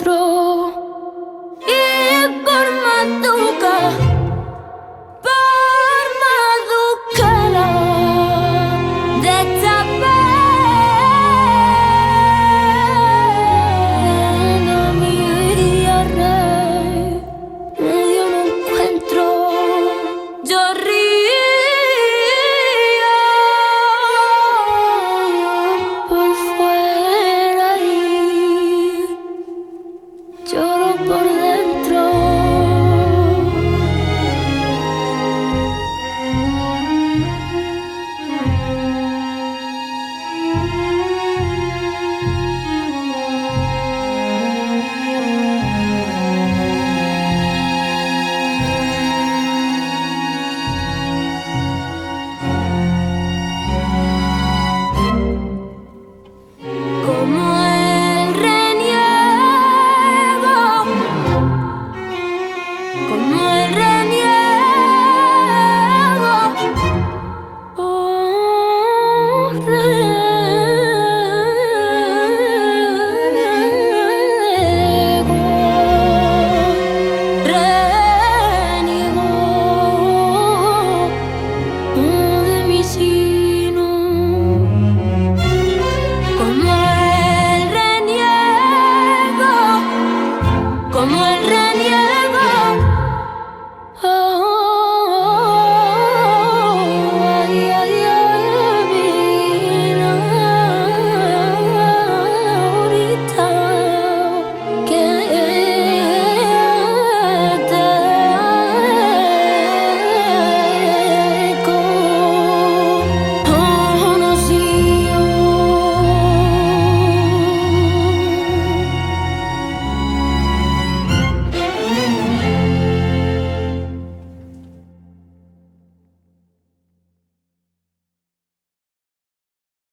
otro. en realidad.